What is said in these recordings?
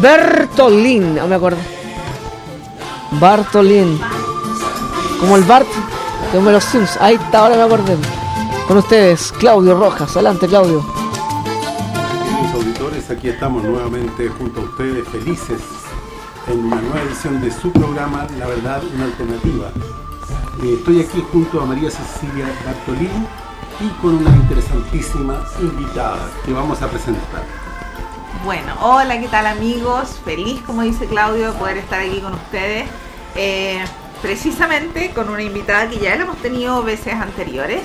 Bertolín, no me acuerdo. Bartolín. Como el Bart de los Sims. Ahí está, ahora me acordé. Con ustedes, Claudio Rojas. Adelante, Claudio. Queridos auditores, aquí estamos nuevamente junto a ustedes, felices en una nueva edición de su programa La Verdad, una alternativa. Eh, estoy aquí junto a María Cecilia Bartolín y con una interesantísima invitada que vamos a presentar. Bueno, hola, ¿qué tal amigos? Feliz, como dice Claudio, de poder estar aquí con ustedes. Eh, precisamente con una invitada que ya la hemos tenido veces anteriores,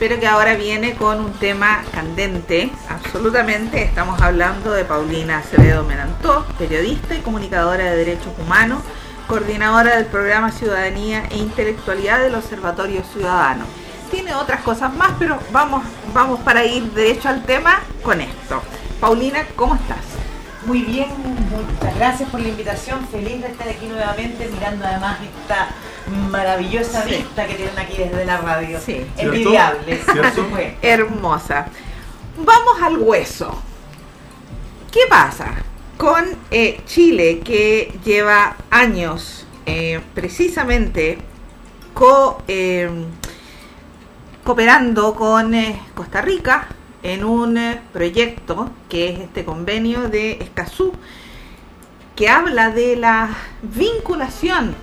pero que ahora viene con un tema candente, absolutamente. Estamos hablando de Paulina Acevedo Menantó, periodista y comunicadora de derechos humanos, coordinadora del programa Ciudadanía e Intelectualidad del Observatorio Ciudadano. Tiene otras cosas más, pero vamos, vamos para ir derecho al tema con esto. Paulina, ¿cómo estás? Muy bien, muchas gracias por la invitación. Feliz de estar aquí nuevamente mirando además esta maravillosa vista que tienen aquí desde la radio. Sí. Envidiable. Hermosa. Vamos al hueso. ¿Qué pasa con eh, Chile que lleva años eh, precisamente eh, cooperando con Costa Rica? En un eh, proyecto que es este convenio de Escazú, que habla de la vinculación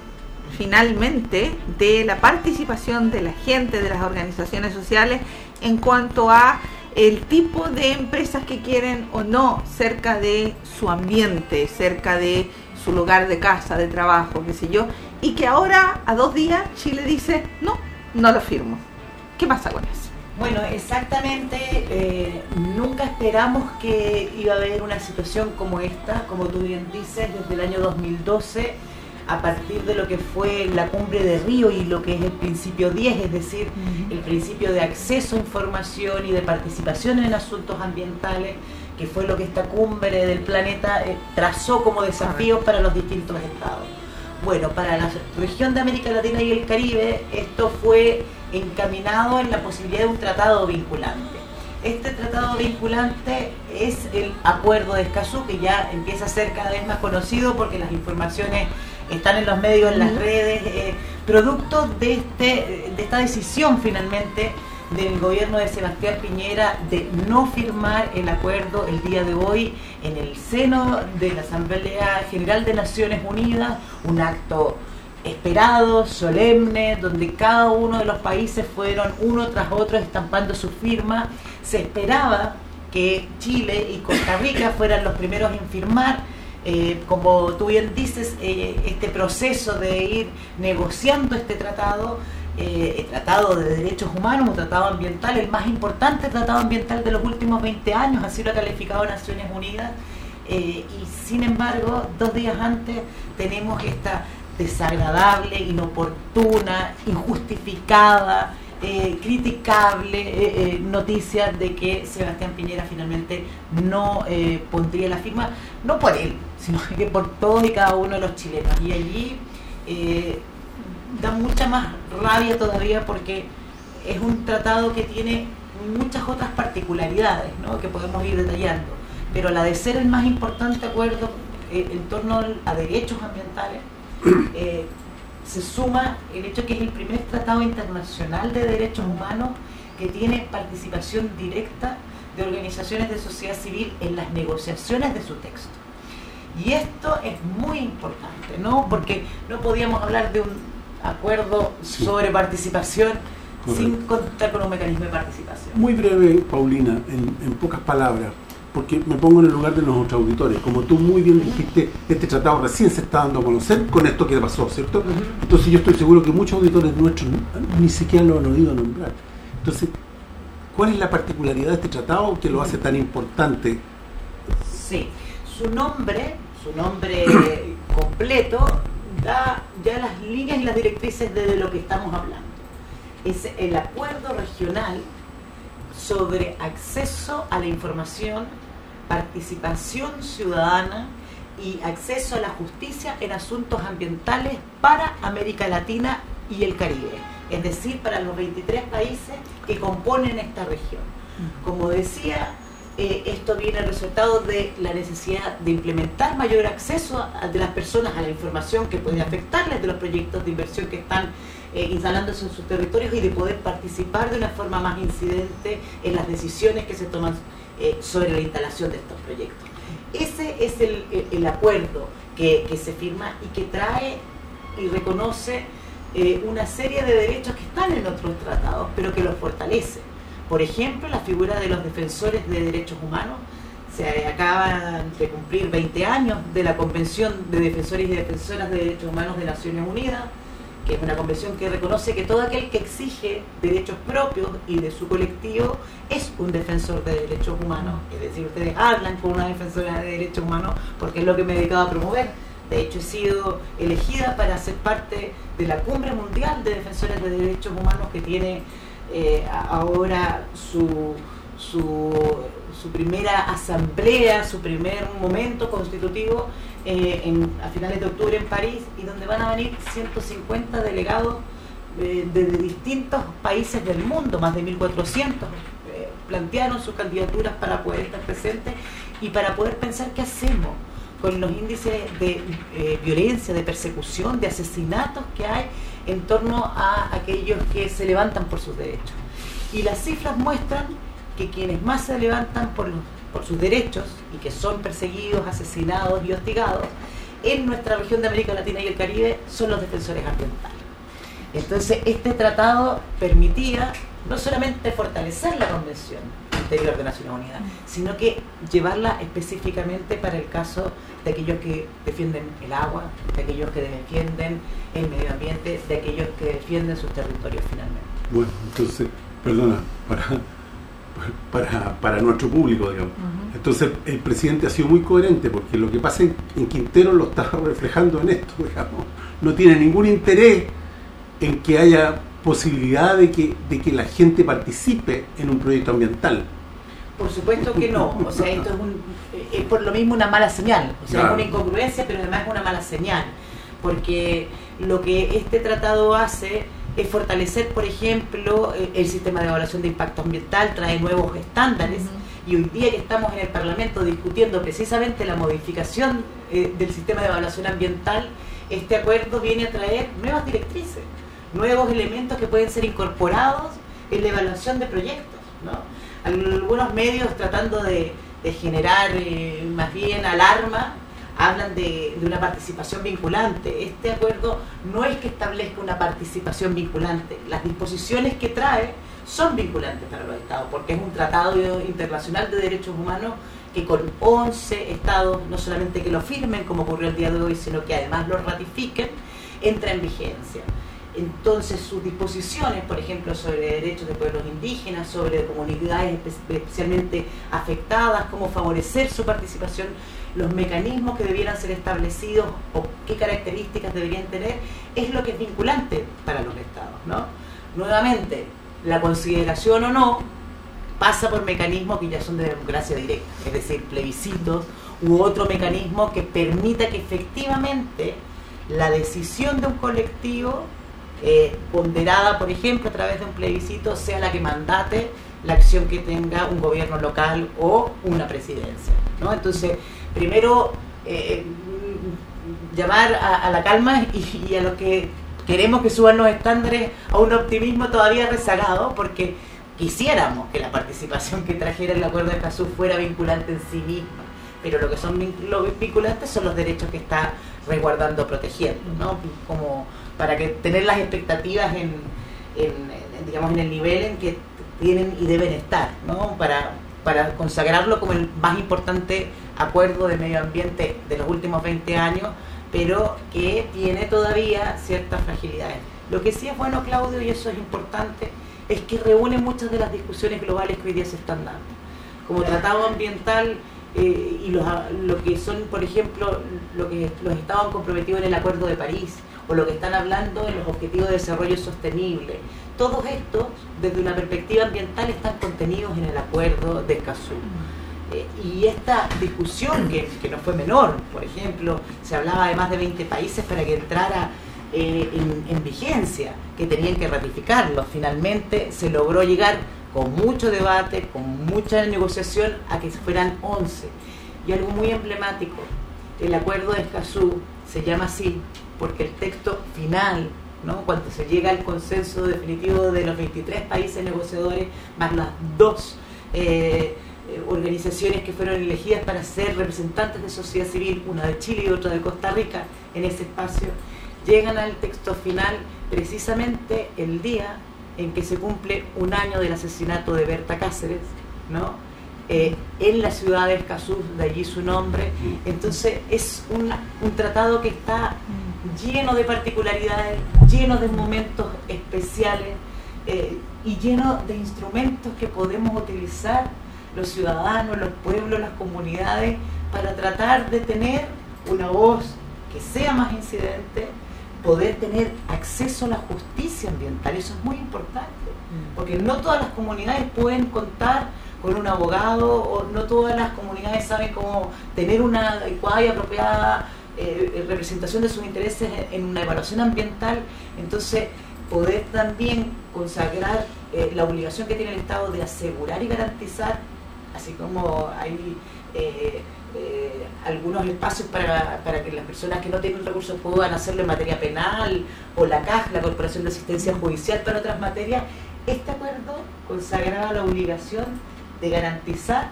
finalmente de la participación de la gente, de las organizaciones sociales en cuanto a el tipo de empresas que quieren o no cerca de su ambiente, cerca de su lugar de casa, de trabajo, qué sé yo, y que ahora a dos días Chile dice, no, no lo firmo. ¿Qué pasa con eso? Bueno, exactamente, eh, nunca esperamos que iba a haber una situación como esta, como tú bien dices, desde el año 2012, a partir de lo que fue la cumbre de Río y lo que es el principio 10, es decir, el principio de acceso a información y de participación en asuntos ambientales, que fue lo que esta cumbre del planeta eh, trazó como desafío para los distintos estados. Bueno, para la región de América Latina y el Caribe, esto fue encaminado en la posibilidad de un tratado vinculante. Este tratado vinculante es el acuerdo de Escazú, que ya empieza a ser cada vez más conocido porque las informaciones están en los medios, en las redes, eh, producto de, este, de esta decisión finalmente del gobierno de Sebastián Piñera de no firmar el acuerdo el día de hoy en el seno de la Asamblea General de Naciones Unidas, un acto esperado, solemne, donde cada uno de los países fueron uno tras otro estampando su firma. Se esperaba que Chile y Costa Rica fueran los primeros en firmar. Eh, como tú bien dices, eh, este proceso de ir negociando este tratado, eh, el tratado de derechos humanos, un tratado ambiental, el más importante tratado ambiental de los últimos 20 años, así lo ha calificado Naciones Unidas. y sin embargo, dos días antes tenemos esta desagradable, inoportuna, injustificada, eh, criticable eh, eh, noticia de que Sebastián Piñera finalmente no pondría la firma, no por él, sino que por todos y cada uno de los chilenos. Y allí da mucha más rabia todavía porque es un tratado que tiene muchas otras particularidades que podemos ir detallando. Pero la de ser el más importante acuerdo en torno a derechos ambientales eh, se suma el hecho que es el primer tratado internacional de derechos humanos que tiene participación directa de organizaciones de sociedad civil en las negociaciones de su texto. Y esto es muy importante, ¿no? Porque no podíamos hablar de un acuerdo sobre participación sin contar con un mecanismo de participación. Muy breve, Paulina, en pocas palabras porque me pongo en el lugar de los otros auditores. Como tú muy bien dijiste, este tratado recién se está dando a conocer con esto que pasó, ¿cierto? Entonces yo estoy seguro que muchos auditores nuestros ni siquiera lo han oído nombrar. Entonces, ¿cuál es la particularidad de este tratado que lo hace tan importante? Sí, su nombre, su nombre completo, da ya las líneas y las directrices de lo que estamos hablando. Es el acuerdo regional sobre acceso a la información participación ciudadana y acceso a la justicia en asuntos ambientales para América Latina y el Caribe, es decir, para los 23 países que componen esta región. Como decía, eh, esto viene resultado de la necesidad de implementar mayor acceso de las personas a la información que puede afectarles de los proyectos de inversión que están eh, instalándose en sus territorios y de poder participar de una forma más incidente en las decisiones que se toman eh, sobre la instalación de estos proyectos. Ese es el, acuerdo que, se firma y que trae y reconoce una serie de derechos que están en otros tratados, pero que los fortalece por ejemplo, la figura de los defensores de derechos humanos. Se acaba de cumplir 20 años de la Convención de Defensores y Defensoras de Derechos Humanos de Naciones Unidas, que es una convención que reconoce que todo aquel que exige derechos propios y de su colectivo es un defensor de derechos humanos. Es decir, ustedes hablan con una defensora de derechos humanos porque es lo que me he dedicado a promover. De hecho, he sido elegida para ser parte de la Cumbre Mundial de Defensores de Derechos Humanos que tiene eh, ahora su, su, su, primera asamblea, su primer momento constitutivo eh, a finales de octubre en París y donde van a venir 150 delegados eh, de distintos países del mundo, más de 1400 plantearon sus candidaturas para poder estar presentes y para poder pensar qué hacemos con los índices de violencia, de persecución, de asesinatos que hay en torno a aquellos que se levantan por sus derechos. Y las cifras muestran que quienes más se levantan por, por sus derechos y que son perseguidos, asesinados y hostigados en nuestra región de América Latina y el Caribe son los defensores ambientales. Entonces, este tratado permitía no solamente fortalecer la Convención Interior de Naciones Unidas, sino que llevarla específicamente para el caso de aquellos que defienden el agua, de aquellos que defienden el medio ambiente, de aquellos que defienden sus territorios finalmente. Bueno, entonces, perdona, para, para, para nuestro público, digamos. Entonces, el presidente ha sido muy coherente, porque lo que pasa en, Quintero lo está reflejando en esto, digamos. No tiene ningún interés en que haya posibilidad de que, de que la gente participe en un proyecto ambiental. Por supuesto que no, o sea, esto es, por lo mismo una mala señal, o sea, es una incongruencia, pero además es una mala señal, porque lo que este tratado hace es fortalecer, por ejemplo, eh, el sistema de evaluación de impacto ambiental, trae nuevos estándares, y hoy día que estamos en el Parlamento discutiendo precisamente la modificación eh, del sistema de evaluación ambiental, este acuerdo viene a traer nuevas directrices, nuevos elementos que pueden ser incorporados en la evaluación de proyectos, ¿no? algunos medios tratando de, generar eh, más bien alarma hablan de, una participación vinculante. Este acuerdo no es que establezca una participación vinculante, las disposiciones que trae son vinculantes para los estados, porque es un tratado internacional de derechos humanos que con 11 estados, no solamente que lo firmen como ocurrió el día de hoy, sino que además lo ratifiquen, entra en vigencia. Entonces sus disposiciones, por ejemplo, sobre derechos de pueblos indígenas, sobre comunidades especialmente afectadas, cómo favorecer su participación, los mecanismos que debieran ser establecidos o qué características deberían tener, es lo que es vinculante para los estados. ¿no? Nuevamente, la consideración o no pasa por mecanismos que ya son de democracia directa, es decir, plebiscitos u otro mecanismo que permita que efectivamente la decisión de un colectivo eh, ponderada, por ejemplo, a través de un plebiscito, sea la que mandate la acción que tenga un gobierno local o una presidencia. ¿no? Entonces, primero, eh, llamar a, la calma y, a lo que queremos que suban los estándares a un optimismo todavía rezagado, porque quisiéramos que la participación que trajera el acuerdo de Escazú fuera vinculante en sí misma, pero lo que son vinculantes son los derechos que está resguardando, protegiendo, ¿no? Como para que tener las expectativas en, digamos en el nivel en que tienen y deben estar, ¿no? Para, para consagrarlo como el más importante acuerdo de medio ambiente de los últimos 20 años, pero que tiene todavía ciertas fragilidades. Lo que sí es bueno, Claudio, y eso es importante, es que reúne muchas de las discusiones globales que hoy día se están dando. Como tratado ambiental eh, y los, lo que son, por ejemplo, lo que los estados comprometidos en el Acuerdo de París, o lo que están hablando en los Objetivos de Desarrollo Sostenible. Todos estos, desde una perspectiva ambiental, están contenidos en el Acuerdo de Escazú. Eh, y esta discusión, que, no fue menor, por ejemplo, se hablaba de más de 20 países para que entrara eh, en, vigencia, que tenían que ratificarlo. Finalmente se logró llegar con mucho debate, con mucha negociación, a que fueran 11. Y algo muy emblemático, el acuerdo de Escazú se llama así porque el texto final, ¿no? cuando se llega al consenso definitivo de los 23 países negociadores, más las dos eh, organizaciones que fueron elegidas para ser representantes de sociedad civil, una de Chile y otra de Costa Rica, en ese espacio, llegan al texto final precisamente el día en que se cumple un año del asesinato de Berta Cáceres, ¿no? Eh, en la ciudad de Escazú, de allí su nombre. Entonces es un, un tratado que está lleno de particularidades, lleno de momentos especiales eh, y lleno de instrumentos que podemos utilizar los ciudadanos, los pueblos, las comunidades, para tratar de tener una voz que sea más incidente, poder tener acceso a la justicia ambiental. Eso es muy importante, mm. porque no todas las comunidades pueden contar con un abogado o no todas las comunidades saben cómo tener una adecuada y apropiada eh, representación de sus intereses en una evaluación ambiental. Entonces, poder también consagrar eh, la obligación que tiene el Estado de asegurar y garantizar, así como hay eh, algunos espacios para, para, que las personas que no tienen recursos puedan hacerlo en materia penal, o la CAJ, la Corporación de Asistencia Judicial, para otras materias, este acuerdo consagraba la obligación de garantizar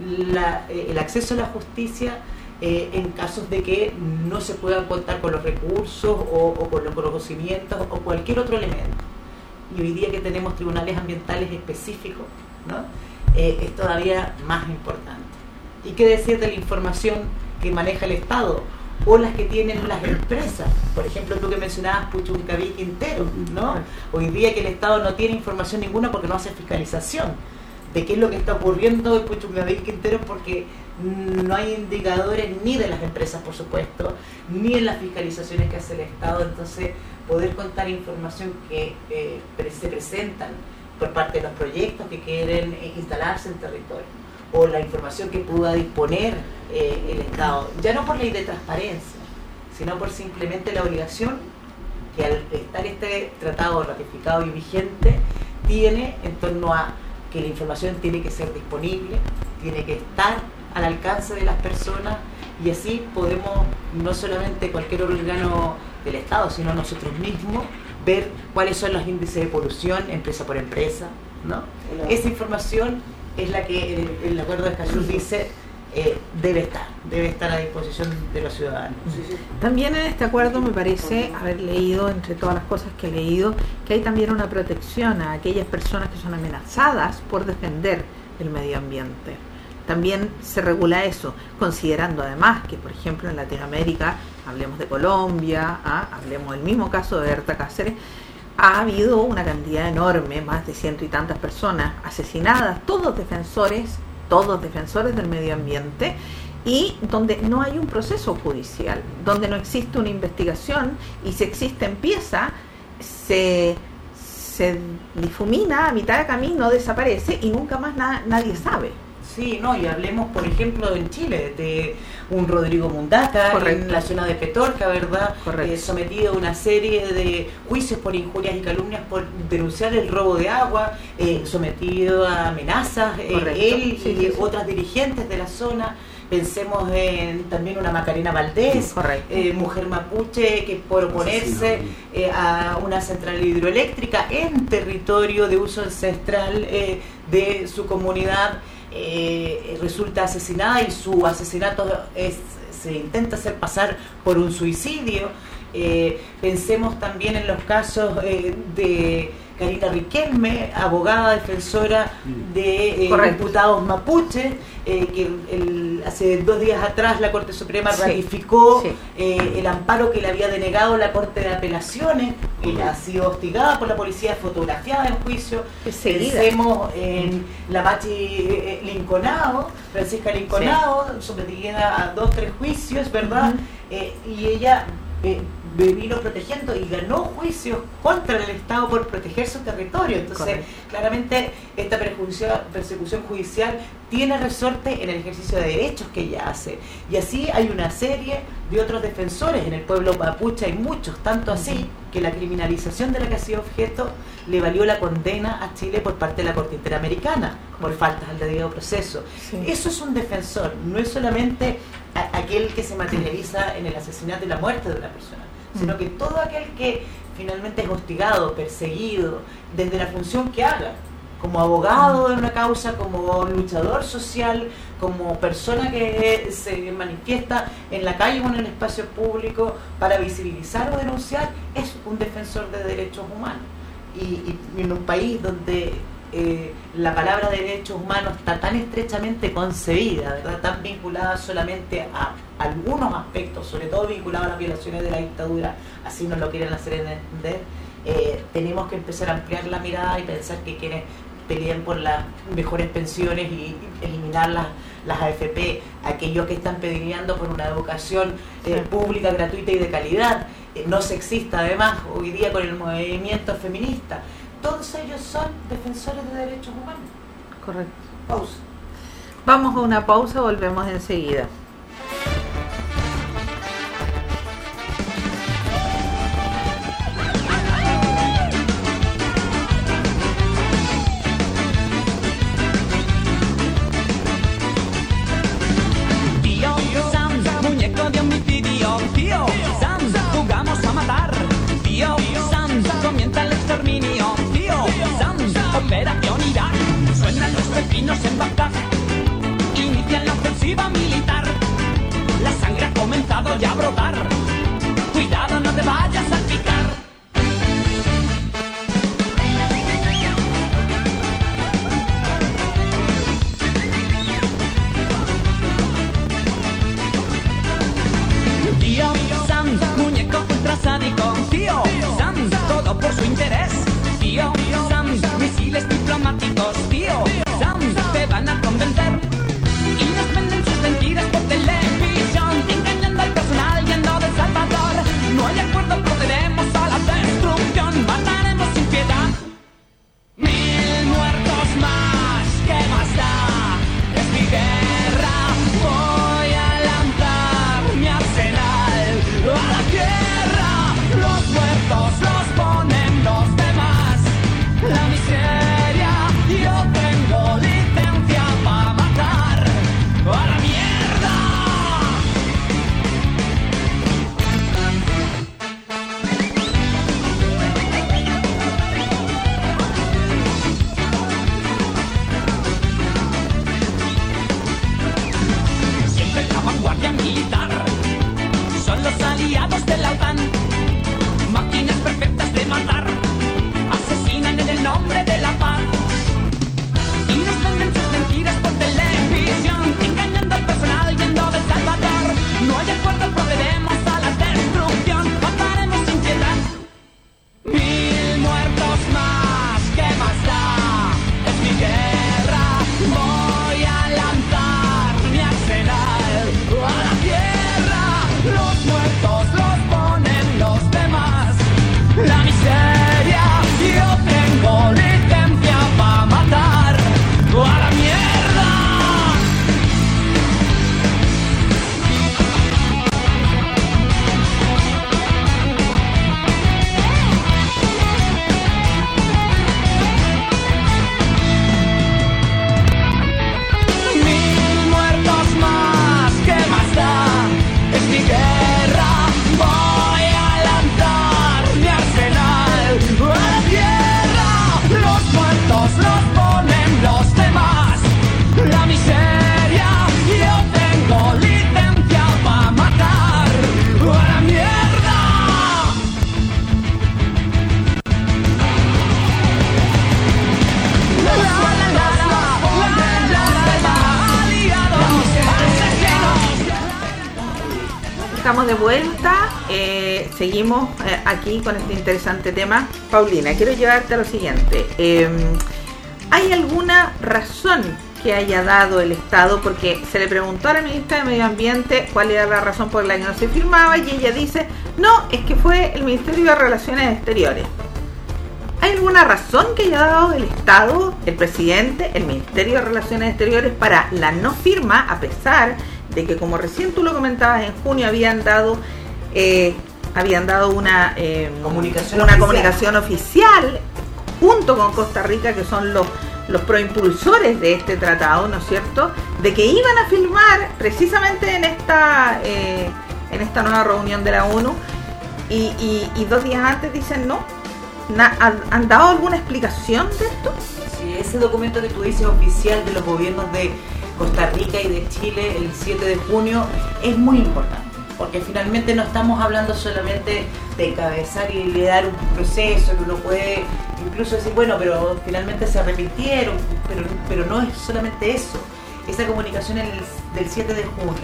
el acceso a la justicia eh, en casos de que no se puedan contar con los recursos o, con los conocimientos o cualquier otro elemento. Y hoy día que tenemos tribunales ambientales específicos, ¿no? Eh, es todavía más importante. ¿Y qué decir de la información que maneja el Estado? o las que tienen las empresas. Por ejemplo, tú que mencionabas Puchuncaví Quintero, ¿no? Hoy día que el Estado no tiene información ninguna porque no hace fiscalización de qué es lo que está ocurriendo en Puchuncaví Quintero porque no hay indicadores ni de las empresas, por supuesto, ni en las fiscalizaciones que hace el Estado. Entonces, poder contar información que eh, se presentan por parte de los proyectos que quieren eh, instalarse en territorio, o la información que pueda disponer eh, el Estado, ya no por ley de transparencia, sino por simplemente la obligación que al estar este tratado ratificado y vigente tiene en torno a que la información tiene que ser disponible, tiene que estar al alcance de las personas y así podemos, no solamente cualquier órgano del Estado, sino nosotros mismos, ver cuáles son los índices de polución empresa por empresa. ¿no? Esa información es la que el, acuerdo de Escazú dice eh, debe estar, debe estar a disposición de los ciudadanos. También en este acuerdo me parece haber leído, entre todas las cosas que he leído, que hay también una protección a aquellas personas que son amenazadas por defender el medio ambiente también se regula eso, considerando además que, por ejemplo, en Latinoamérica, hablemos de Colombia, ¿ah? hablemos del mismo caso de Berta Cáceres, ha habido una cantidad enorme, más de ciento y tantas personas asesinadas, todos defensores, todos defensores del medio ambiente, y donde no hay un proceso judicial, donde no existe una investigación y si existe empieza, se, se difumina a mitad de camino, desaparece y nunca más nadie sabe. Sí, no, y hablemos, por ejemplo, en Chile, de un Rodrigo Mundaca, en la zona de Petorca, ¿verdad? Eh, sometido a una serie de juicios por injurias y calumnias por denunciar el robo de agua, eh, sometido a amenazas, eh, él y otras dirigentes de la zona. Pensemos en también una Macarena Valdés, mujer mapuche, que por oponerse a una central hidroeléctrica en territorio de uso ancestral de su comunidad, eh, resulta asesinada y su asesinato se intenta hacer pasar por un suicidio. Eh, pensemos también en los casos eh, de Karina Riquelme, abogada defensora mm. de eh, diputados mapuche, eh, que hace dos días atrás la Corte Suprema ratificó eh, el amparo que le había denegado la Corte de Apelaciones, ella ha sido hostigada por la policía, fotografiada en juicio. Pensemos en la Machi Linconado, Francisca Linconado, sometida a dos, tres juicios, ¿verdad? y ella vino protegiendo y ganó juicios contra el Estado por proteger su territorio. Entonces, claramente esta persecución judicial tiene resorte en el ejercicio de derechos que ella hace. Y así hay una serie de otros defensores. En el pueblo mapuche hay muchos, tanto así que la criminalización de la que ha sido objeto le valió la condena a Chile por parte de la Corte Interamericana por faltas al debido proceso. Eso es un defensor, no es solamente aquel que se materializa en el asesinato y la muerte de una persona, sino que todo aquel que finalmente es hostigado, perseguido, desde la función que haga, como abogado de una causa, como luchador social, como persona que se manifiesta en la calle o en el espacio público para visibilizar o denunciar, es un defensor de derechos humanos. Y, en un país donde eh, la palabra derechos humanos está tan estrechamente concebida, ¿verdad? tan vinculada solamente a algunos aspectos, sobre todo vinculada a las violaciones de la dictadura, así nos lo quieren hacer entender, eh, tenemos que empezar a ampliar la mirada y pensar que quienes peleen por las mejores pensiones y eliminar las, las AFP, aquellos que están peleando por una educación eh, pública, gratuita y de calidad, eh, no sexista además, hoy día con el movimiento feminista. Todos ellos son defensores de derechos humanos. Correcto. Pausa. Vamos a una pausa, volvemos enseguida. Ya a brotar. Estamos de vuelta, eh, seguimos eh, aquí con este interesante tema. Paulina, quiero llevarte a lo siguiente. Eh, ¿Hay alguna razón que haya dado el Estado? Porque se le preguntó a la ministra de Medio Ambiente cuál era la razón por la que no se firmaba y ella dice, no, es que fue el Ministerio de Relaciones Exteriores. ¿Hay alguna razón que haya dado el Estado, el presidente, el Ministerio de Relaciones Exteriores para la no firma, a pesar de que como recién tú lo comentabas en junio habían dado eh, habían dado una eh, Comunicación una oficial. comunicación oficial junto con Costa Rica que son los los proimpulsores de este tratado, ¿no es cierto? De que iban a firmar precisamente en esta eh, en esta nueva reunión de la ONU y, y- y dos días antes dicen no. Na- ¿han, han dado alguna explicación de esto? Sí, ese documento que tú dices oficial de los gobiernos de Costa Rica y de Chile el 7 de junio es muy importante, porque finalmente no estamos hablando solamente de encabezar y liderar un proceso que uno puede incluso decir, bueno, pero finalmente se arrepintieron, pero, pero no es solamente eso. Esa comunicación el- del 7 de junio,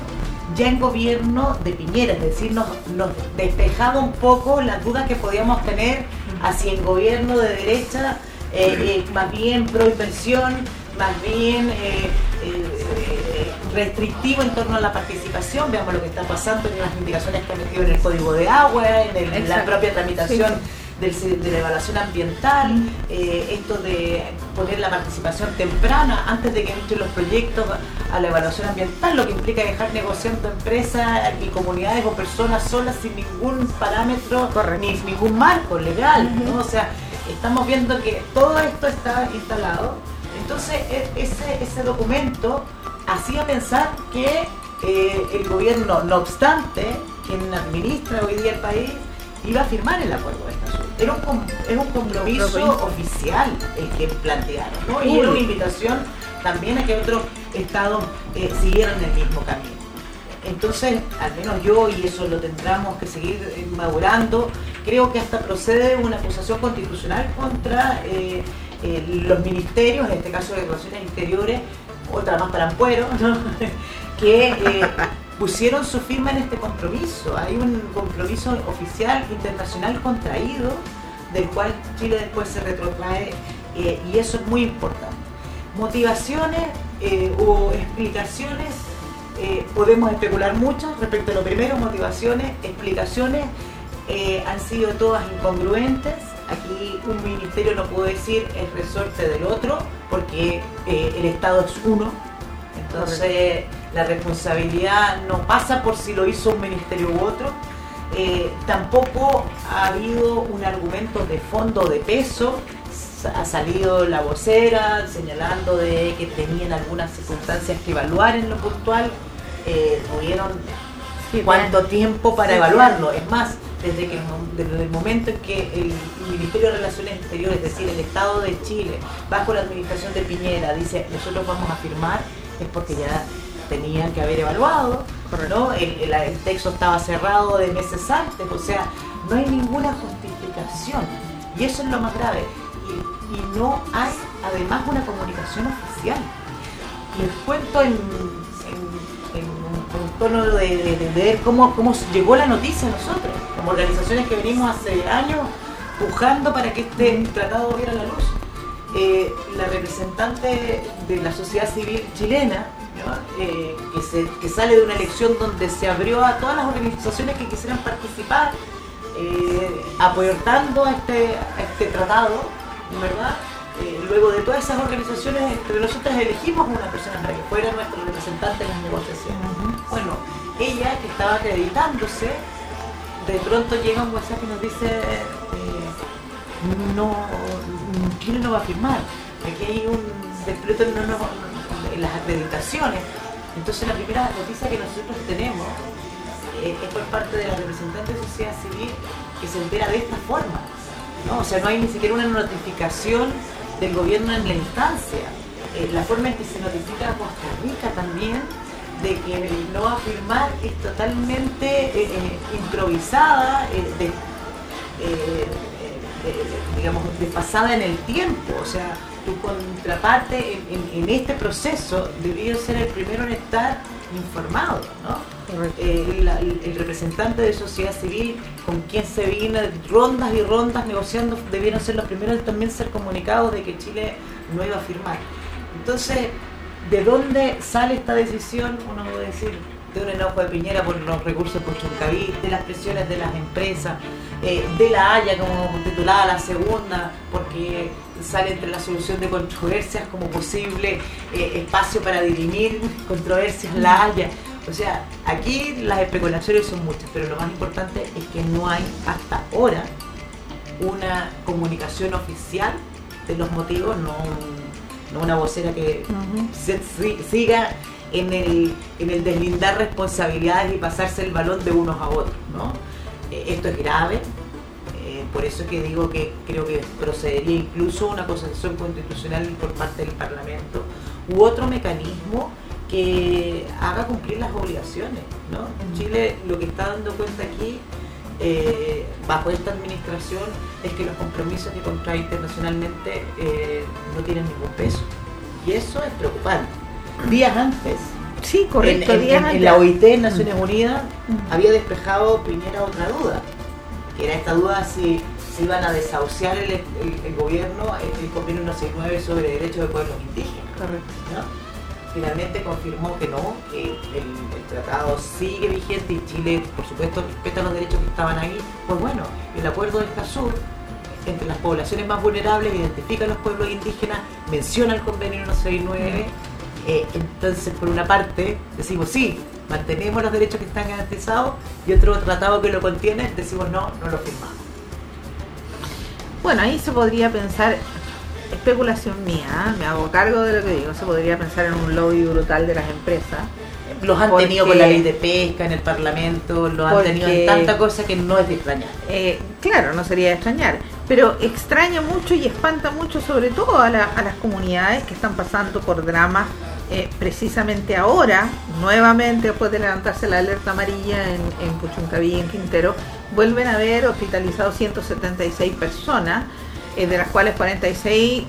ya en gobierno de Piñera, es decir, nos, nos despejaba un poco las dudas que podíamos tener hacia el gobierno de derecha, eh, eh, más bien pro inversión, más bien eh, eh, eh, restrictivo en torno a la participación. Veamos lo que está pasando en las indicaciones que ha metido en el código de agua, en, el- en la propia tramitación Sí, de la evaluación ambiental, eh, esto de poner la participación temprana antes de que entren los proyectos a la evaluación ambiental, lo que implica dejar negociando empresas y comunidades o personas solas sin ningún parámetro ni ningún marco legal. ¿no? O sea, estamos viendo que todo esto está instalado. Entonces, e- ese, ese documento hacía pensar que eh, el gobierno, no obstante, quien administra hoy día el país, iba a firmar el acuerdo de Escazú. Era un, era un compromiso Compromiso. oficial el que plantearon, ¿no? Y era una invitación también a que otros estados eh, siguieran el mismo camino. Entonces, al menos yo, y eso lo tendremos que seguir madurando, creo que hasta procede una acusación constitucional contra eh, eh, los ministerios, en este caso de Relaciones Interiores, otra más para Ampuero, que eh, pusieron su firma en este compromiso. Hay un compromiso oficial internacional contraído, del cual Chile después se retrotrae, eh, y eso es muy importante. Motivaciones o explicaciones, podemos especular mucho respecto a lo primero, motivaciones, explicaciones, han sido todas incongruentes. Aquí un ministerio no puede decir es resorte del otro, porque eh, el Estado es uno. Entonces la responsabilidad no pasa por si lo hizo un ministerio u otro. Eh, tampoco ha habido un argumento de fondo de peso. Ha salido la vocera señalando de que tenían algunas circunstancias que evaluar en lo puntual. Eh, tuvieron cuánto tiempo para Sí, evaluarlo. Es más, desde, que, desde el momento en que el Ministerio de Relaciones Exteriores, es decir, el Estado de Chile, bajo la administración de Piñera, dice nosotros vamos a firmar, es porque ya tenían que haber evaluado, ¿no? el, texto estaba cerrado de meses antes, o sea, no hay ninguna justificación. Y eso es lo más grave. Y, y no hay además una comunicación oficial. Les cuento en, tono de, de- de ver cómo, cómo llegó la noticia a nosotros, como organizaciones que venimos hace años buscando para que este tratado viera la luz. Eh, la representante de la sociedad civil chilena, ¿no? Eh, que, se- que sale de una elección donde se abrió a todas las organizaciones que quisieran participar, eh, aportando a este, a este tratado, ¿verdad? Eh, luego de todas esas organizaciones, entre nosotros elegimos una persona para que fuera nuestro representante en las negociaciones. Bueno, ella que estaba acreditándose, de pronto llega un WhatsApp y nos dice, eh, no, Chile no va a firmar, aquí hay un no, en las acreditaciones. Entonces la primera noticia que nosotros tenemos eh, es por parte de la representante de sociedad civil que se entera de esta forma. ¿no? O sea, no hay ni siquiera una notificación del gobierno en la instancia. Eh, la forma en que se notifica a Costa Rica también de que el no va a firmar es totalmente eh, eh, improvisada, eh, de- digamos, desfasada en el tiempo. O sea, tu contraparte en, en- en este proceso debió ser el primero en estar informado, ¿no? Eh, la- el representante de sociedad civil con quien se vino rondas y rondas negociando debieron ser los primeros en también ser comunicados de que Chile no iba a firmar. Entonces, ¿de dónde sale esta decisión? Uno puede decir de un enojo de Piñera por los recursos por Chuncaví, de las presiones de las empresas, eh, de la Haya como titulada la segunda, porque sale entre la solución de controversias como posible eh, espacio para dirimir controversias la Haya. O sea, aquí las especulaciones son muchas, pero lo más importante es que no hay hasta ahora una comunicación oficial de los motivos, no, no una vocera que se- si- siga en el, en el deslindar responsabilidades y pasarse el balón de unos a otros. ¿no? Eh, esto es grave, eh, por eso que digo que creo que procedería incluso una acusación constitucional por parte del Parlamento u otro mecanismo que haga cumplir las obligaciones. ¿no? Chile lo que está dando cuenta aquí, eh, bajo esta administración, es que los compromisos que contrae internacionalmente eh, no tienen ningún peso. Y eso es preocupante. Días antes, Sí, correcto. en, en- días en- en antes. la OIT, en Naciones Unidas, Mm. había despejado Piñera otra duda, que era esta duda si, si iban a desahuciar el, el- el gobierno el, el convenio 169 sobre derechos de pueblos indígenas. Correcto. ¿no? Finalmente confirmó que no, que el, el tratado sigue vigente y Chile, por supuesto, respeta los derechos que estaban ahí. Pues bueno, el acuerdo de Escazú entre las poblaciones más vulnerables identifica a los pueblos indígenas, menciona el convenio 169. eh, entonces, por una parte, decimos sí, mantenemos los derechos que están garantizados y otro tratado que lo contiene, decimos no, no lo firmamos. Bueno, ahí se podría pensar, especulación mía, me hago cargo de lo que digo, se podría pensar en un lobby brutal de las empresas. Los han Porque- tenido con la ley de pesca en el Parlamento, los han tenido en tanta cosa que no es de extrañar. Eh, claro, no sería de extrañar, pero extraña mucho y espanta mucho sobre todo a, la- a las comunidades que están pasando por dramas eh, precisamente ahora, nuevamente después de levantarse la alerta amarilla en, en Puchuncaví, en Quintero, vuelven a haber hospitalizados 176 personas, eh, de las cuales 46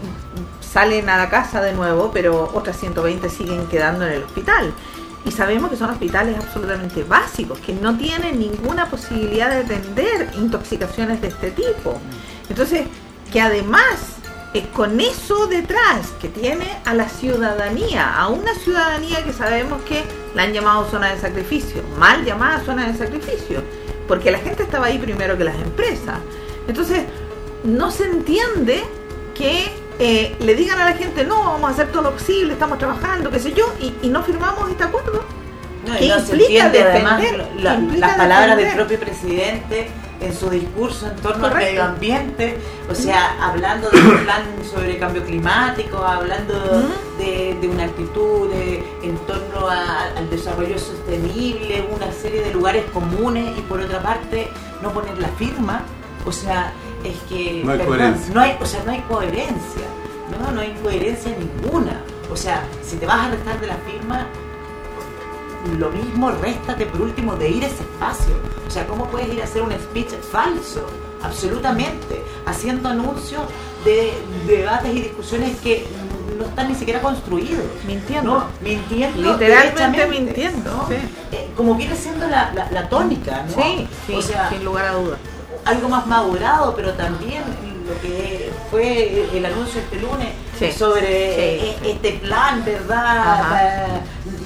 salen a la casa de nuevo, pero otras 120 siguen quedando en el hospital. Y sabemos que son hospitales absolutamente básicos, que no tienen ninguna posibilidad de atender intoxicaciones de este tipo. Entonces, que además, eh, con eso detrás, que tiene a la ciudadanía, a una ciudadanía que sabemos que la han llamado zona de sacrificio, mal llamada zona de sacrificio, porque la gente estaba ahí primero que las empresas. Entonces, no se entiende que eh, le digan a la gente, no, vamos a hacer todo lo posible, estamos trabajando, qué sé yo, y, y no firmamos este acuerdo. No, ¿Qué y no se implica entiende además la- ¿Qué implica las palabras del propio presidente en su discurso en torno Correcto. al medio ambiente, o sea, hablando de un plan sobre cambio climático, hablando de, de una actitud de- en torno a- al desarrollo sostenible, una serie de lugares comunes y por otra parte no poner la firma, o sea, es que No hay perdón, coherencia. no hay, o sea, no hay coherencia, no, no hay coherencia ninguna. O sea, si te vas a restar de la firma, lo mismo réstate por último de ir a ese espacio. O sea, ¿cómo puedes ir a hacer un speech falso? Absolutamente. Haciendo anuncios de debates y discusiones que no están ni siquiera construidos. Mintiendo. No, mintiendo. Literalmente mintiendo, ¿no? sí. Eh, como viene siendo la, la- la tónica, ¿no? Sí, sí, o sea, sin lugar a dudas. Algo más madurado, pero también lo que fue el anuncio este lunes Sí, sobre sí, e- sí. este plan, ¿verdad? Eh,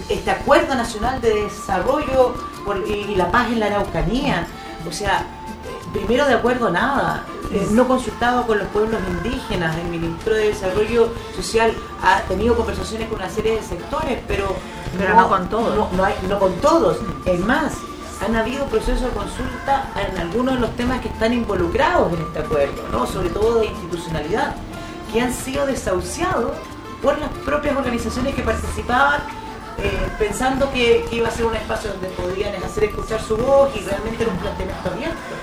Este acuerdo nacional de desarrollo por- y, la paz en la Araucanía. O sea, eh, primero de acuerdo nada. Eh, no consultado con los pueblos indígenas, el ministro de Desarrollo Social ha tenido conversaciones con una serie de sectores, pero, Pero no con todos. No, no hay- no con todos. Es más, han habido procesos de consulta en algunos de los temas que están involucrados en este acuerdo, ¿no? sobre todo de institucionalidad, que han sido desahuciados por las propias organizaciones que participaban, eh, pensando que, iba a ser un espacio donde podían hacer escuchar su voz y realmente era un planteamiento abierto.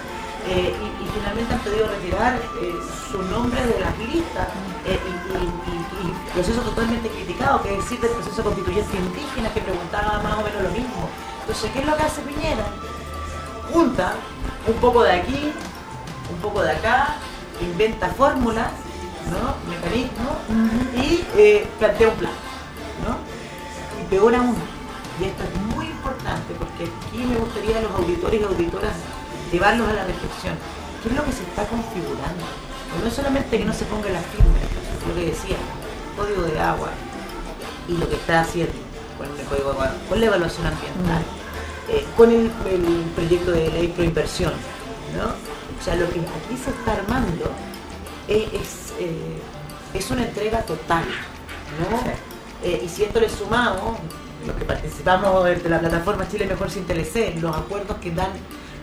Eh, y, finalmente han pedido retirar eh, su nombre de las listas y- y- y proceso totalmente criticado, que es decir, del proceso constituyente indígena que preguntaba más o menos lo mismo. Entonces, ¿qué es lo que hace Piñera? Junta un poco de aquí, un poco de acá, inventa fórmulas, ¿no? mecanismos y eh, plantea un plan. ¿no? Y peor aún, y esto es muy importante porque aquí me gustaría a los auditores y auditoras llevarlos a la reflexión. ¿Qué es lo que se está configurando? Pues no es solamente que no se ponga la firma, lo que decía, código de agua y lo que está haciendo con el código con la evaluación ambiental, eh, con el, el proyecto de ley pro inversión, ¿no? O sea, lo que aquí se está armando es, es, eh, es una entrega total, ¿no? Eh, y si esto le sumamos los que participamos de la plataforma Chile Mejor Sin TLC, los acuerdos que dan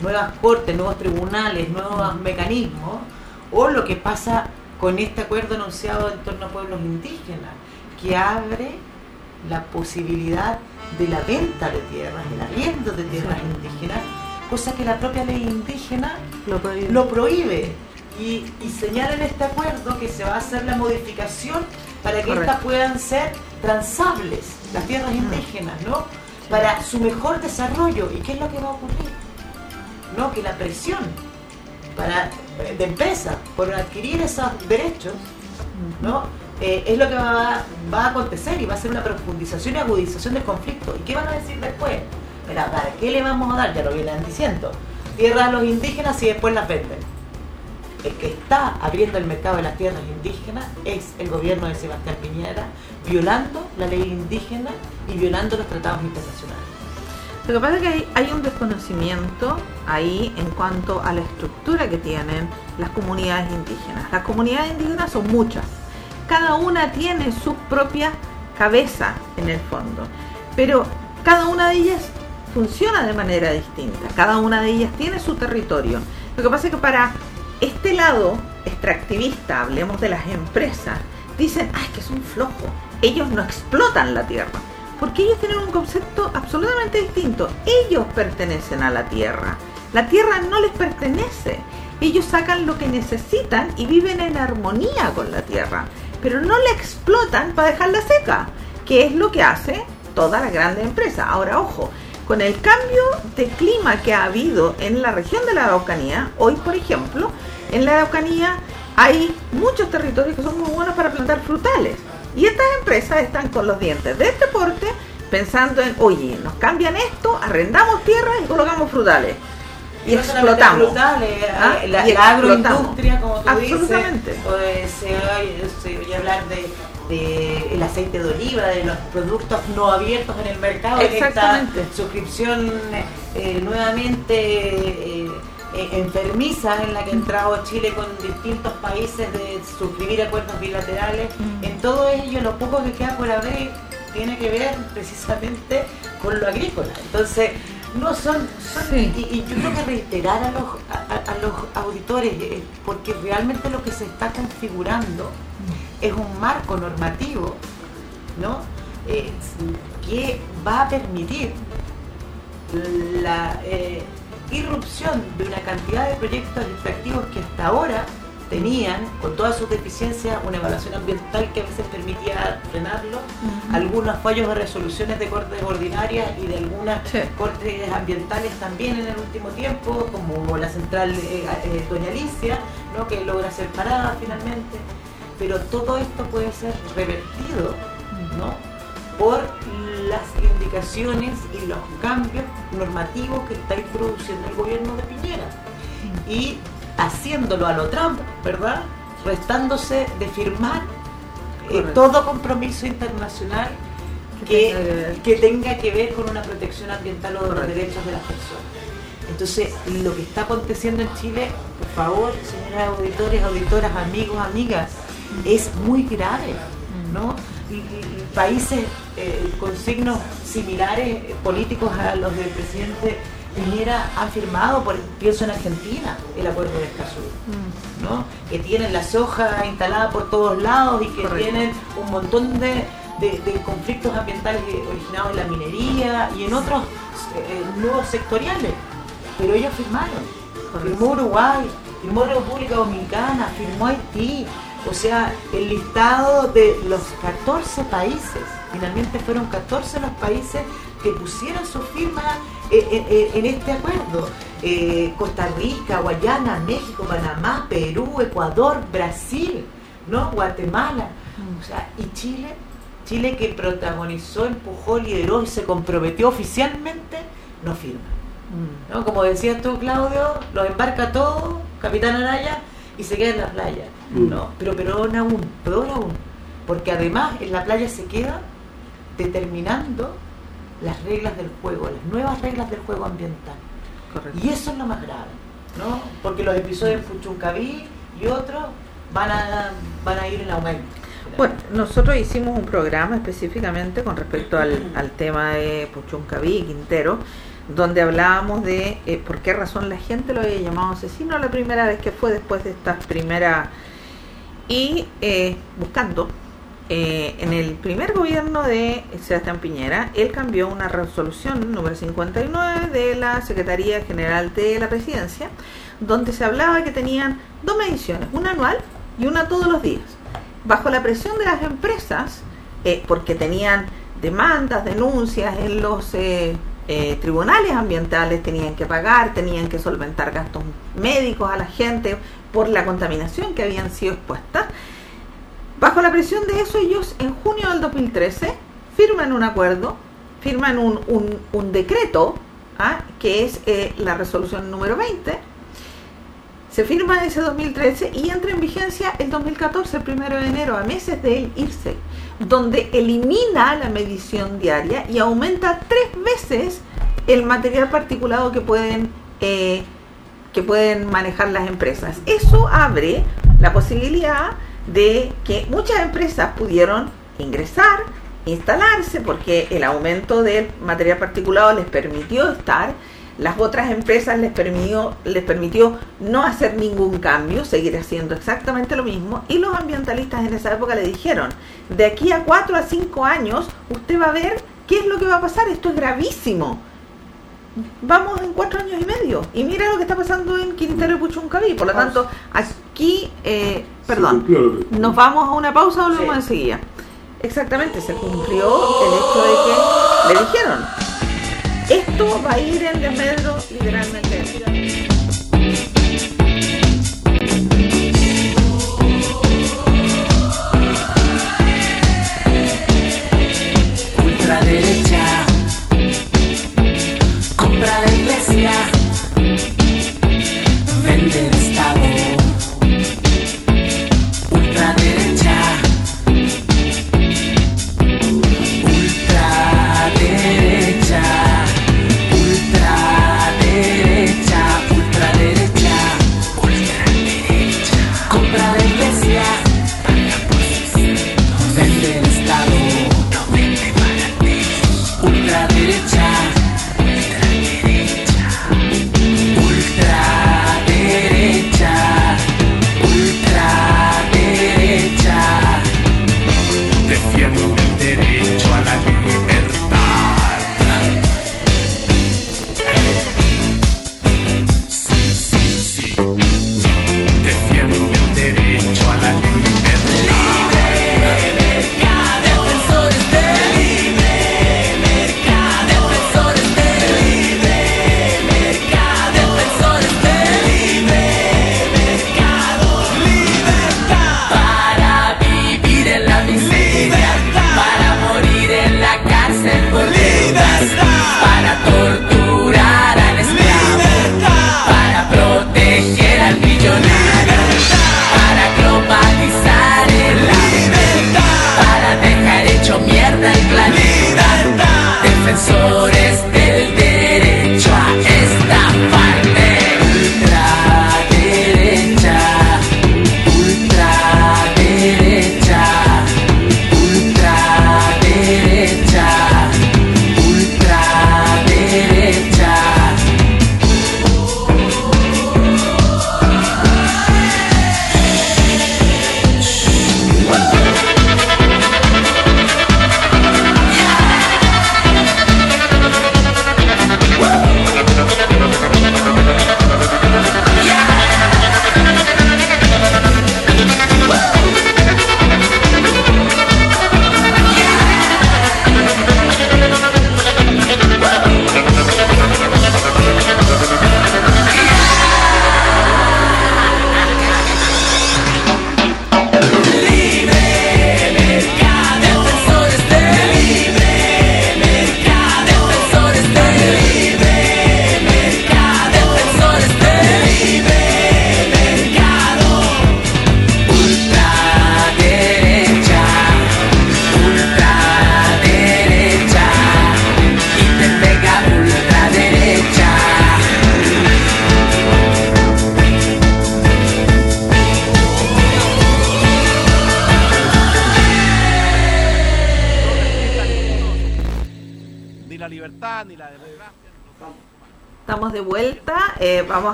nuevas cortes, nuevos tribunales, nuevos mecanismos, o lo que pasa con este acuerdo anunciado en torno a pueblos indígenas, que abre la posibilidad de la venta de tierras, el arriendo de tierras indígenas, cosa que la propia ley indígena Lo prohíbe. lo prohíbe y, y señala en este acuerdo que se va a hacer la modificación para que Correcto. estas puedan ser transables, las tierras indígenas, ¿no? Para su mejor desarrollo. ¿Y qué es lo que va a ocurrir? ¿No? Que la presión para, de empresas por adquirir esos derechos, ¿no? Eh, es lo que va, va a acontecer y va a ser una profundización y agudización del conflicto. ¿Y qué van a decir después? Mira, ¿para qué le vamos a dar? Ya lo vienen diciendo. Tierras a los indígenas y después las venden. El que está abriendo el mercado de las tierras indígenas es el gobierno de Sebastián Piñera, violando la ley indígena y violando los tratados internacionales. Lo que pasa es que hay, hay un desconocimiento ahí en cuanto a la estructura que tienen las comunidades indígenas. Las comunidades indígenas son muchas. Cada una tiene su propia cabeza en el fondo. Pero cada una de ellas funciona de manera distinta. Cada una de ellas tiene su territorio. Lo que pasa es que para este lado extractivista, hablemos de las empresas, dicen, ay, que son flojos. Ellos no explotan la tierra. Porque ellos tienen un concepto absolutamente distinto. Ellos pertenecen a la tierra. La tierra no les pertenece. Ellos sacan lo que necesitan y viven en armonía con la tierra. Pero no la explotan para dejarla seca, que es lo que hace toda la grande empresa. Ahora, ojo, con el cambio de clima que ha habido en la región de la Araucanía, hoy, por ejemplo, en la Araucanía hay muchos territorios que son muy buenos para plantar frutales. Y estas empresas están con los dientes de este porte pensando en, oye, nos cambian esto, arrendamos tierras y colocamos frutales. Y no explotamos. frutales, ¿Ah? eh, la, Y la explotamos. agroindustria, como tú Absolutamente. dices, o, eh, se, oye, hablar de, de el aceite de oliva, de los productos no abiertos en el mercado, de esta Exactamente. suscripción eh, nuevamente eh, eh, enfermiza en la que ha entrado Chile con distintos países de suscribir acuerdos bilaterales. Mm. En todo ello, lo poco que queda por abrir tiene que ver precisamente con lo agrícola. Entonces, no son, son- Sí. y, y yo creo que reiterar a los, a, los auditores, eh, porque realmente lo que se está configurando es un marco normativo, ¿no? Eh, que va a permitir la eh, irrupción de una cantidad de proyectos extractivos que hasta ahora tenían, con todas sus deficiencias, una evaluación ambiental que a veces permitía frenarlo, algunos fallos de resoluciones de cortes ordinarias y de algunas Sí. cortes ambientales también en el último tiempo, como la central eh, eh, Doña Alicia, ¿no? que logra ser parada finalmente. Pero todo esto puede ser revertido ¿no? por las indicaciones y los cambios normativos que está introduciendo el gobierno de Piñera. Y haciéndolo a lo Trump, ¿verdad? Restándose de firmar eh, todo compromiso internacional Que que, tenga que ver. con una protección ambiental o de los derechos de las personas. Entonces, lo que está aconteciendo en Chile, por favor, señoras auditores, auditoras, amigos, amigas, es muy grave, ¿no? Y, y- y países eh, con signos similares eh, políticos a los del presidente Piñera han firmado, por, pienso en Argentina, el acuerdo de Escazú. Mm. ¿no? que tienen la soja instalada por todos lados y que Correcto. tienen un montón de, de- de conflictos ambientales eh, originados en la minería y en otros eh, nuevos sectoriales. Pero ellos firmaron. Firmó Uruguay, firmó República Dominicana, firmó Haití. O sea, el listado de los 14 países, finalmente fueron 14 los países que pusieron su firma eh, eh, eh, en este acuerdo. Eh, Costa Rica, Guayana, México, Panamá, Perú, Ecuador, Brasil, ¿no? Guatemala. O sea, y Chile, Chile que protagonizó, empujó, lideró y se comprometió oficialmente, no firma. Mm. ¿no? Como decías tú, Claudio, los embarca todo, Capitán Araya, y se queda en la playa. Mm. No, pero peor aún, peor aún, porque además en la playa se queda determinando las reglas del juego, las nuevas reglas del juego ambiental. Correcto. Y eso es lo más grave, ¿no? Porque los episodios en Fuchuncaví y otros van a, van a ir en aumento. Bueno, nosotros hicimos un programa específicamente con respecto al, al tema de Puchuncaví y Quintero, donde hablábamos de eh, por qué razón la gente lo había llamado asesino la primera vez que fue después de esta primera y eh, buscando eh, en el primer gobierno de Sebastián Piñera, él cambió una resolución número 59 de la Secretaría General de la Presidencia, donde se hablaba que tenían dos mediciones, una anual y una todos los días. Bajo la presión de las empresas, eh, porque tenían demandas, denuncias en los eh, eh, tribunales ambientales, tenían que pagar, tenían que solventar gastos médicos a la gente por la contaminación que habían sido expuestas. Bajo la presión de eso, ellos en junio del 2013 firman un acuerdo, firman un, un- decreto, ¿ah? que es eh, la resolución número 20. Se firma ese 2013 y entra en vigencia el 2014, el primero de enero, a meses de él irse, donde elimina la medición diaria y aumenta tres veces el material particulado que pueden eh, que pueden manejar las empresas. Eso abre la posibilidad de que muchas empresas pudieron ingresar, instalarse, porque el aumento del material particulado les permitió estar, las otras empresas les permitió, les permitió no hacer ningún cambio, seguir haciendo exactamente lo mismo, y los ambientalistas en esa época le dijeron, de aquí a cuatro a cinco años, usted va a ver qué es lo que va a pasar, esto es gravísimo vamos en cuatro años y medio. Y mira lo que está pasando en Quintero y Puchuncaví. Por lo tanto, aquí, eh, perdón, lo nos vamos a una pausa, volvemos Sí. enseguida. Exactamente, se cumplió el hecho de que le dijeron, esto va a ir en desmedro literalmente.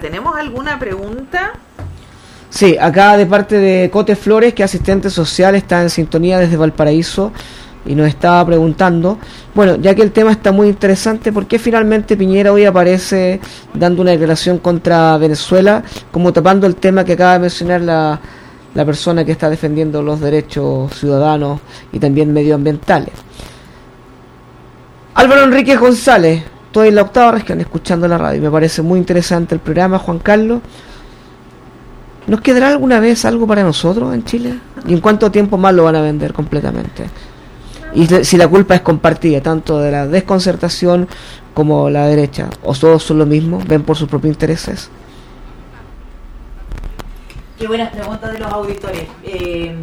¿Tenemos alguna pregunta? Sí, acá de parte de Cote Flores, que asistente social está en sintonía desde Valparaíso y nos estaba preguntando, bueno, ya que el tema está muy interesante, ¿por qué finalmente Piñera hoy aparece dando una declaración contra Venezuela, como tapando el tema que acaba de mencionar la, la persona que está defendiendo los derechos ciudadanos y también medioambientales? Álvaro Enrique González, estoy en la octava región escuchando la radio, me parece muy interesante el programa, Juan Carlos. ¿Nos quedará alguna vez algo para nosotros en Chile? ¿Y en cuánto tiempo más lo van a vender completamente? Y si la culpa es compartida, tanto de la desconcertación como la derecha, o todos son lo mismo, ven por sus propios intereses. Qué buenas preguntas de los auditores. Eh,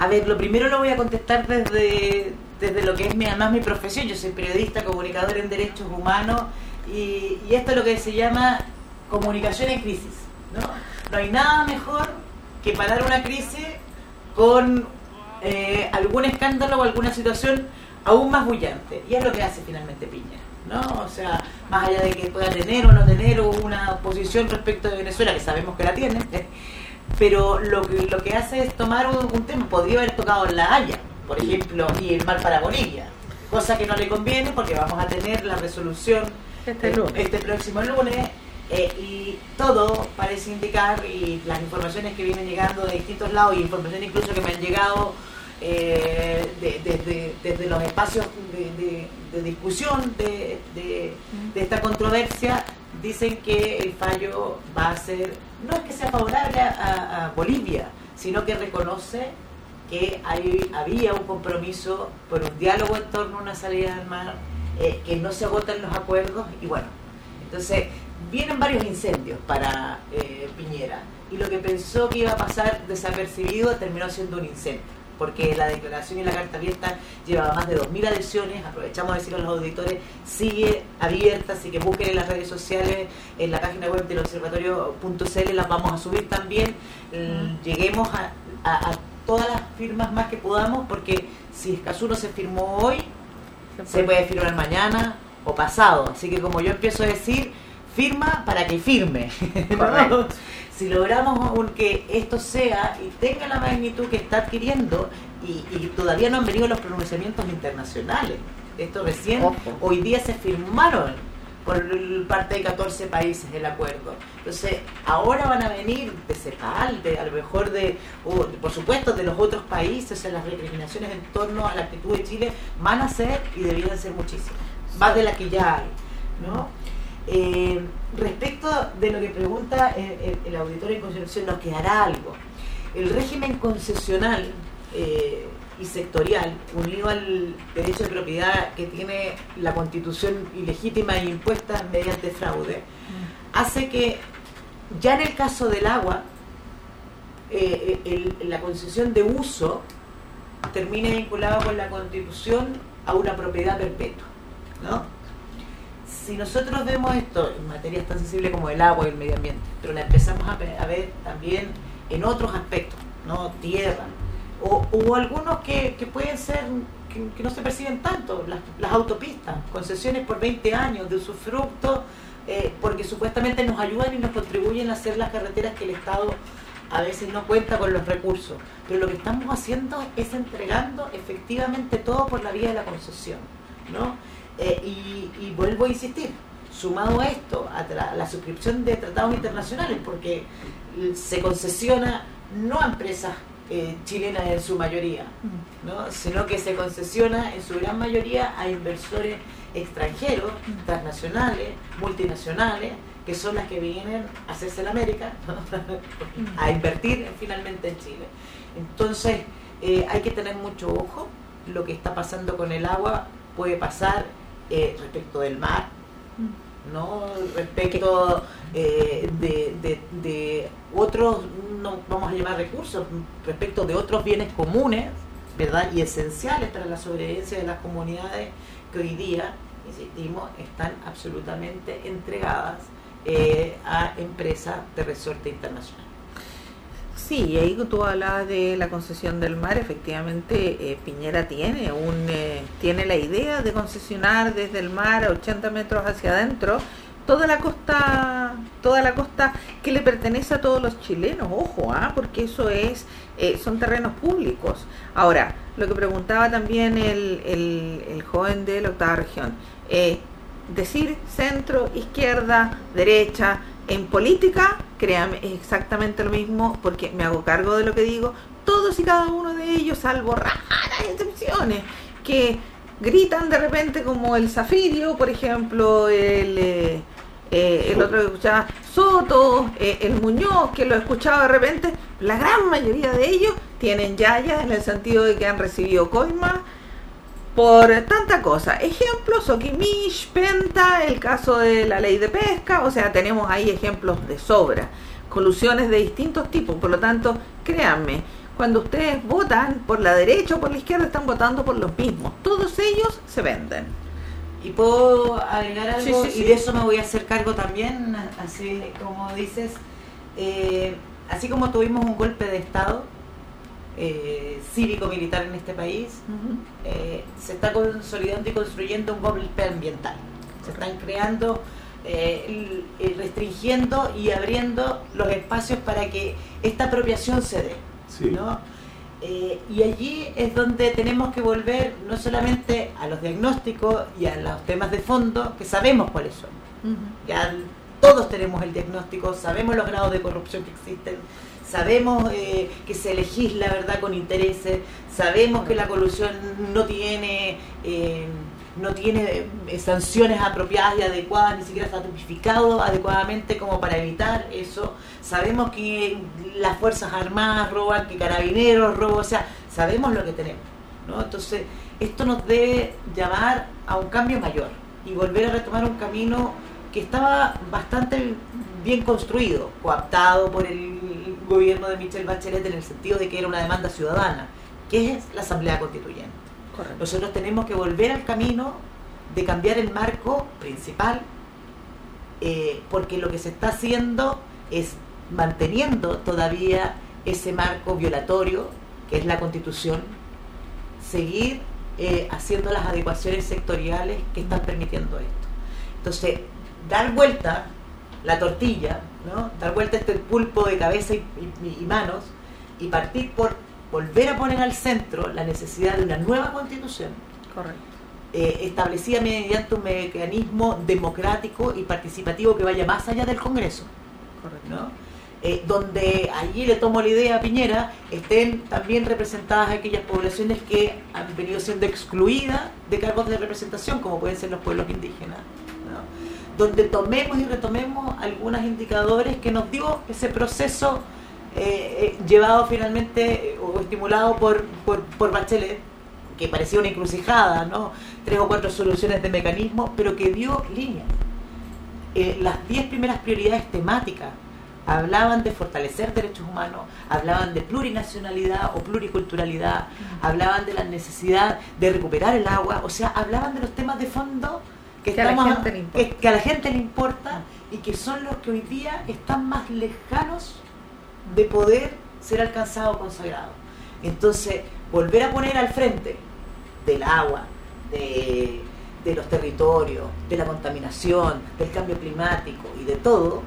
a ver, lo primero lo voy a contestar desde, desde lo que es mi, además mi profesión. Yo soy periodista, comunicador en derechos humanos y, esto es lo que se llama comunicación en crisis. ¿no? no hay nada mejor que parar una crisis con eh, algún escándalo o alguna situación aún más bullante. Y es lo que hace finalmente Piñera. ¿no? O sea, más allá de que pueda tener o no tener una posición respecto de Venezuela, que sabemos que la tiene, pero lo que, lo que hace es tomar un, un tema, podría haber tocado La Haya, por ejemplo, y el mar para Bolivia, cosa que no le conviene porque vamos a tener la resolución Este lunes. este próximo lunes eh, y todo parece indicar, y las informaciones que vienen llegando de distintos lados, y informaciones incluso que me han llegado eh, de- desde, desde los espacios de, de- de discusión de, de- de esta controversia, dicen que el fallo va a ser, no es que sea favorable a, a Bolivia, sino que reconoce que hay, había un compromiso por un diálogo en torno a una salida del mar, eh, que no se agotan los acuerdos, y bueno, entonces, vienen varios incendios para eh, Piñera y lo que pensó que iba a pasar desapercibido terminó siendo un incendio, porque la declaración y la carta abierta llevaba más de 2.000 adhesiones, aprovechamos de decir a los auditores, sigue abierta, así que busquen en las redes sociales, en la página web del observatorio.cl, las vamos a subir también, lleguemos a, a- a todas las firmas más que podamos, porque si Escazú no se firmó hoy, se puede firmar mañana o pasado. Así que como yo empiezo a decir, firma para que firme. Si logramos aún que esto sea y tenga la magnitud que está adquiriendo, y, y todavía no han venido los pronunciamientos internacionales, esto recién, Ojo. hoy día se firmaron por parte de 14 países el acuerdo. Entonces, ahora van a venir de CEPAL, de, a lo mejor de, o, por supuesto, de los otros países, o sea, las recriminaciones en torno a la actitud de Chile van a ser y debieran ser muchísimas, más de las que ya hay. ¿no? Eh, respecto de lo que pregunta el, el- el auditor en Concepción, ¿nos quedará algo? El régimen concesional eh, y sectorial, unido al derecho de propiedad que tiene la constitución ilegítima e impuesta mediante fraude, hace que ya en el caso del agua, eh, el- la concesión de uso termine vinculada con la constitución a una propiedad perpetua. ¿no? Si nosotros vemos esto en materias tan sensibles como el agua y el medio ambiente, pero la empezamos a, a ver también en otros aspectos, ¿no? tierra, o, algunos que, que pueden ser, que, no se perciben tanto, las, autopistas, concesiones por 20 años de usufructo, eh, porque supuestamente nos ayudan y nos contribuyen a hacer las carreteras que el Estado a veces no cuenta con los recursos. Pero lo que estamos haciendo es entregando efectivamente todo por la vía de la concesión. ¿no? Eh, y, vuelvo a insistir, sumado a esto, a la suscripción de tratados internacionales, porque se concesiona no a empresas eh, chilenas en su mayoría, ¿no? sino que se concesiona en su gran mayoría a inversores extranjeros, transnacionales, multinacionales, que son las que vienen a hacerse la América, ¿no? a invertir finalmente en Chile. Entonces, eh, hay que tener mucho ojo. Lo que está pasando con el agua puede pasar eh, respecto del mar, ¿no? respecto eh, de, de- de otros, no vamos a llamar recursos, respecto de otros bienes comunes, ¿verdad? Y esenciales para la sobrevivencia de las comunidades que hoy día, insistimos, están absolutamente entregadas eh, a empresas de resorte internacional. Sí, ahí tú hablabas de la concesión del mar, efectivamente eh, Piñera tiene un eh, tiene la idea de concesionar desde el mar a 80 metros hacia adentro toda la costa toda la costa que le pertenece a todos los chilenos, ojo, ¿ah? porque eso es eh, son terrenos públicos. Ahora, lo que preguntaba también el, el, el joven de la octava región, decir centro, izquierda, derecha, en política, créame, es exactamente lo mismo porque me hago cargo de lo que digo. Todos y cada uno de ellos, salvo raras excepciones, que gritan de repente como el Zafirio, por ejemplo, el, eh, eh, el otro que escuchaba Soto, eh, el Muñoz, que lo escuchaba de repente, la gran mayoría de ellos tienen yaya en el sentido de que han recibido coima por tanta cosa. Ejemplos, Okimish, Penta, el caso de la ley de pesca, o sea, tenemos ahí ejemplos de sobra, colusiones de distintos tipos, por lo tanto, créanme, cuando ustedes votan por la derecha o por la izquierda, están votando por los mismos, todos ellos se venden. Y puedo agregar algo, y de eso me voy a hacer cargo también, así como dices, eh, así como tuvimos un golpe de Estado, eh, cívico-militar en este país, eh, se está consolidando y construyendo un golpe ambiental. Se están creando, eh, restringiendo y abriendo los espacios para que esta apropiación se dé. y allí es donde tenemos que volver no solamente a los diagnósticos y a los temas de fondo, que sabemos cuáles son. Ya todos tenemos el diagnóstico, sabemos los grados de corrupción que existen, sabemos eh, que se legisla verdad con intereses, sabemos que la colusión no tiene eh, no tiene eh, sanciones apropiadas y adecuadas, ni siquiera está tipificado adecuadamente como para evitar eso. Sabemos que las Fuerzas Armadas roban, que carabineros roban, o sea, sabemos lo que tenemos. ¿no? Entonces, esto nos debe llamar a un cambio mayor y volver a retomar un camino que estaba bastante bien construido, coaptado por el gobierno de Michelle Bachelet en el sentido de que era una demanda ciudadana, que es la Asamblea Constituyente. Nosotros tenemos que volver al camino de cambiar el marco principal, eh, porque lo que se está haciendo es manteniendo todavía ese marco violatorio, que es la Constitución, seguir eh, haciendo las adecuaciones sectoriales que están permitiendo esto. Entonces, dar vuelta la tortilla, ¿no? dar vuelta este pulpo de cabeza y, manos y partir por volver a poner al centro la necesidad de una nueva constitución. Eh, establecida mediante un mecanismo democrático y participativo que vaya más allá del Congreso. Eh, donde allí le tomo la idea a Piñera, estén también representadas aquellas poblaciones que han venido siendo excluidas de cargos de representación, como pueden ser los pueblos indígenas donde tomemos y retomemos algunos indicadores que nos dio ese proceso eh, eh, llevado finalmente eh, o estimulado por, por, Bachelet, que parecía una encrucijada, ¿no? tres o cuatro soluciones de mecanismo, pero que dio línea. las diez primeras prioridades temáticas hablaban de fortalecer derechos humanos, hablaban de plurinacionalidad o pluriculturalidad, hablaban de la necesidad de recuperar el agua, o sea, hablaban de los temas de fondo que, a la gente le importa. Que, a la gente le importa y que son los que hoy día están más lejanos de poder ser alcanzados o consagrados. Entonces, volver a poner al frente del agua, de, los territorios, de la contaminación, del cambio climático y de todo,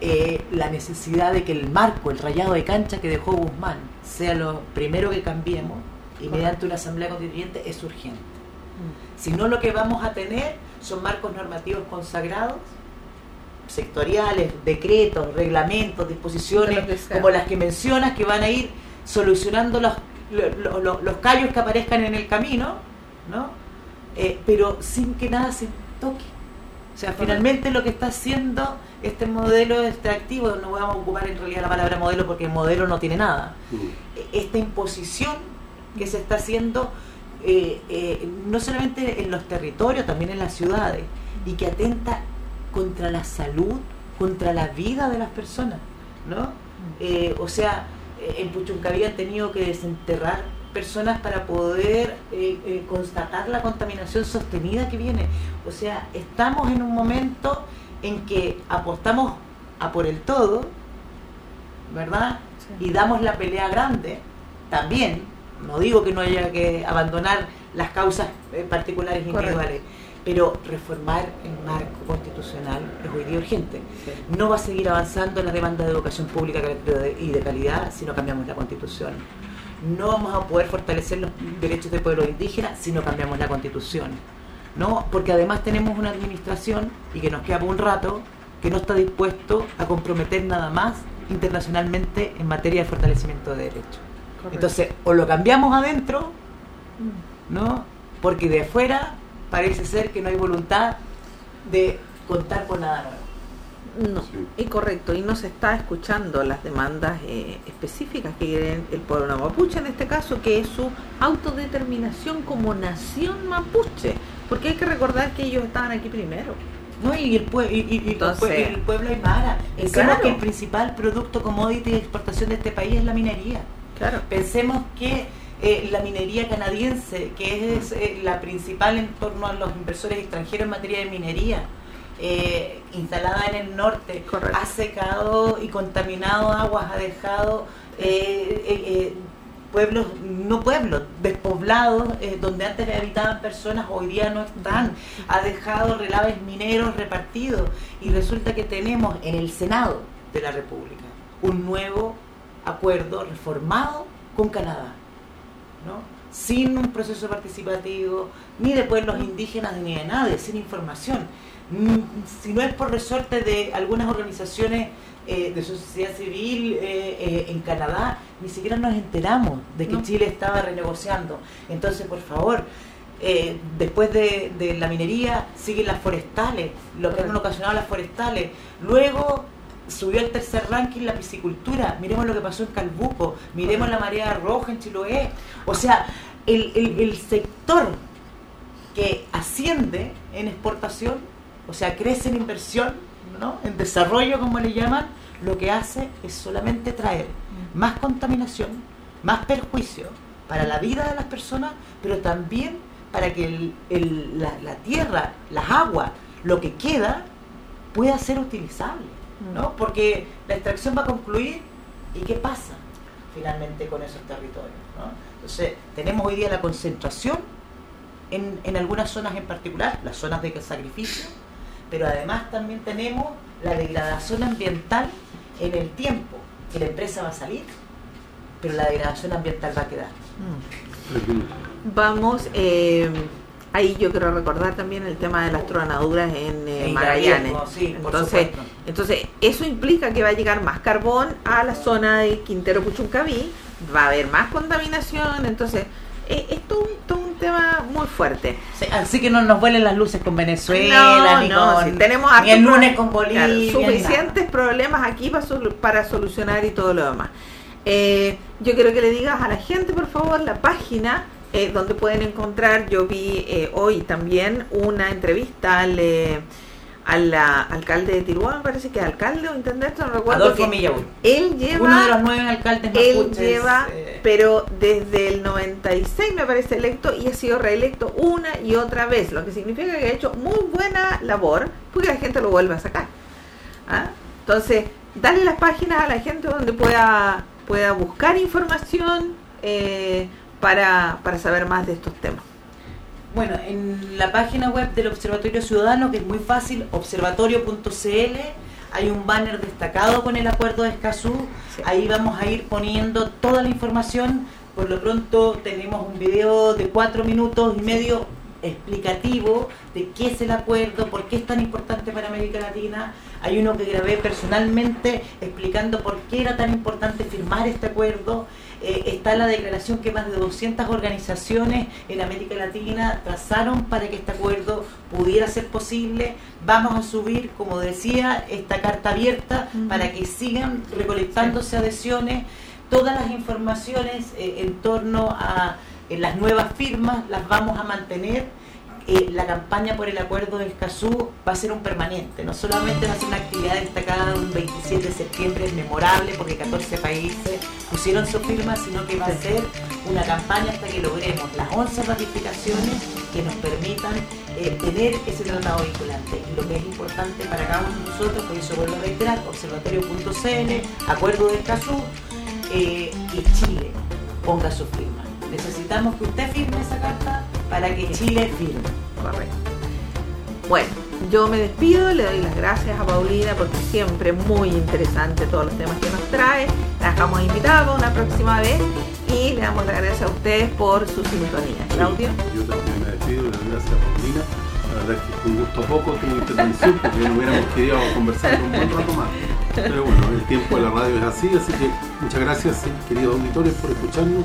eh, la necesidad de que el marco, el rayado de cancha que dejó Guzmán, sea lo primero que cambiemos y mediante una asamblea constituyente es urgente. Si no, lo que vamos a tener son marcos normativos consagrados, sectoriales, decretos, reglamentos, disposiciones, como las que mencionas, que van a ir solucionando los, los, callos que aparezcan en el camino, ¿no? Eh, pero sin que nada se toque. O sea, finalmente lo que está haciendo este modelo extractivo, no vamos a ocupar en realidad la palabra modelo porque el modelo no tiene nada, esta imposición que se está haciendo eh, eh, no solamente en los territorios, también en las ciudades, y que atenta contra la salud, contra la vida de las personas, ¿no? Eh, o sea, en Puchuncaví han tenido que desenterrar personas para poder constatar la contaminación sostenida que viene. O sea, estamos en un momento en que apostamos a por el todo ¿verdad? Y damos la pelea grande, también, no digo que no haya que abandonar las causas eh, particulares individuales, pero reformar el marco constitucional es hoy día urgente. No va a seguir avanzando la demanda de educación pública y de calidad si no cambiamos la constitución. No vamos a poder fortalecer los derechos de pueblos indígenas si no cambiamos la constitución. ¿no? Porque además tenemos una administración, y que nos queda por un rato, que no está dispuesto a comprometer nada más internacionalmente en materia de fortalecimiento de derechos. Entonces, o lo cambiamos adentro, ¿no? Porque de afuera parece ser que no hay voluntad de contar con nada nuevo. No, y correcto, y no se está escuchando las demandas eh, específicas que quieren el pueblo mapuche en este caso, que es su autodeterminación como nación mapuche, porque hay que recordar que ellos estaban aquí primero. No, y el, y, Entonces, el pueblo aymara. Pensemos que el principal producto commodity de exportación de este país es la minería. Claro. Pensemos que eh, la minería canadiense, que es eh, la principal en torno a los inversores extranjeros en materia de minería, eh, instalada en el norte, ha secado y contaminado aguas, ha dejado pueblos, no pueblos, despoblados, donde antes habitaban personas, hoy día no están, ha dejado relaves mineros repartidos y resulta que tenemos en el Senado de la República un nuevo acuerdo reformado con Canadá sin un proceso participativo, ni de pueblos indígenas ni de nadie, sin información. Mm, si no es por resorte de algunas organizaciones eh, de sociedad civil eh, eh, en Canadá, ni siquiera nos enteramos de que Chile estaba renegociando. Entonces, por favor, después de, de, la minería siguen las forestales, lo que han ocasionado las forestales. Luego subió al tercer ranking la piscicultura, miremos lo que pasó en Calbuco, miremos la marea roja en Chiloé, o sea, el, el, sector que asciende en exportación, o sea, crece en inversión, ¿no? en desarrollo como le llaman, lo que hace es solamente traer más contaminación, más perjuicio para la vida de las personas, pero también para que el, la, la tierra, las aguas, lo que queda, pueda ser utilizable. ¿No? Porque la extracción va a concluir y ¿qué pasa finalmente con esos territorios? Entonces, tenemos hoy día la concentración en, en algunas zonas en particular, las zonas de sacrificio, pero además también tenemos la degradación ambiental en el tiempo, que la empresa va a salir, pero la degradación ambiental va a quedar. Vamos, eh, ahí yo quiero recordar también el tema de las tronaduras en, eh, Magallanes. entonces, entonces, eso implica que va a llegar más carbón a la zona de Quintero Puchuncaví, va a haber más contaminación, entonces eh, es todo, un tema muy fuerte. así que no nos vuelen las luces con Venezuela, ni, con, tenemos el lunes con Bolivia. suficientes problemas aquí para, para solucionar y todo lo demás. Eh, yo quiero que le digas a la gente, por favor, la página eh, donde pueden encontrar, yo vi eh, hoy también una entrevista al, eh, al alcalde de Tiruán, parece que alcalde o intendente, no recuerdo. Adolfo Él lleva, uno de los nueve alcaldes Él lleva, pero desde el 96 me parece electo y ha sido reelecto una y otra vez, lo que significa que ha hecho muy buena labor, porque la gente lo vuelve a sacar. ¿Ah? Entonces, dale las páginas a la gente donde pueda, pueda buscar información. Eh, para, para saber más de estos temas? Bueno, en la página web del Observatorio Ciudadano, que es muy fácil, observatorio.cl, hay un banner destacado con el acuerdo de Escazú. Ahí vamos a ir poniendo toda la información. Por lo pronto tenemos un video de cuatro minutos y medio explicativo de qué es el acuerdo, por qué es tan importante para América Latina. Hay uno que grabé personalmente explicando por qué era tan importante firmar este acuerdo. Eh, está la declaración que más de 200 organizaciones en América Latina trazaron para que este acuerdo pudiera ser posible. Vamos a subir, como decía, esta carta abierta para que sigan recolectándose adhesiones. Todas las informaciones eh, en torno a las nuevas firmas las vamos a mantener eh, la campaña por el acuerdo del Escazú va a ser un permanente, no solamente va a ser una actividad destacada un 27 septiembre es memorable porque 14 países pusieron su firma, sino que va a ser una campaña hasta que logremos las 11 ratificaciones que nos permitan eh, tener ese tratado vinculante. Y lo que es importante para cada uno de nosotros, por eso vuelvo a reiterar, observatorio.cl, acuerdo del CASU, eh, y Chile ponga su firma. Necesitamos que usted firme esa carta para que Chile firme. Correcto. Bueno, yo me despido, le doy las gracias a Paulina porque siempre muy interesante todos los temas que nos trae. La dejamos invitada para una próxima vez y le damos las gracias a ustedes por su sintonía. Claudio. Yo también me despido, le doy gracias a Paulina. La verdad es que fue un gusto poco tu intervención porque no hubiéramos querido conversar un buen rato más. Pero bueno, el tiempo de la radio es así, así que muchas gracias, queridos auditores, por escucharnos.